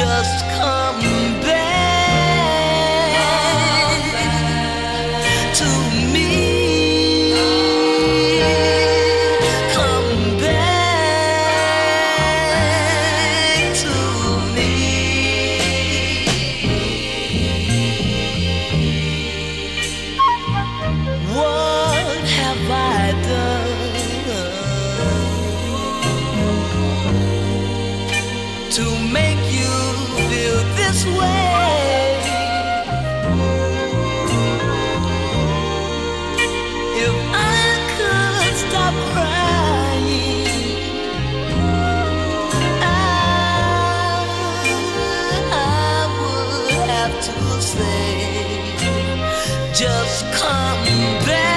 just come back to me. Come back to me. What have I done? to make you if I could stop crying, I, I would have to say, just come back.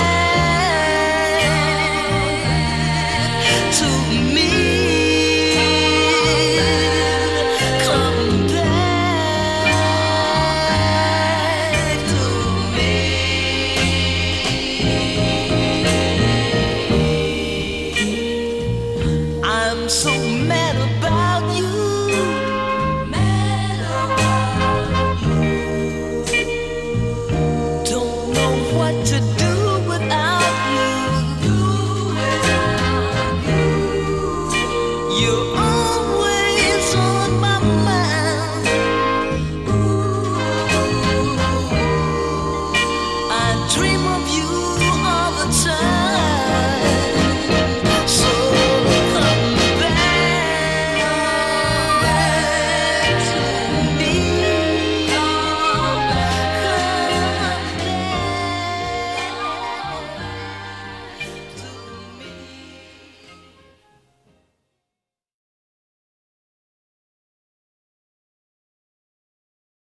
What to do.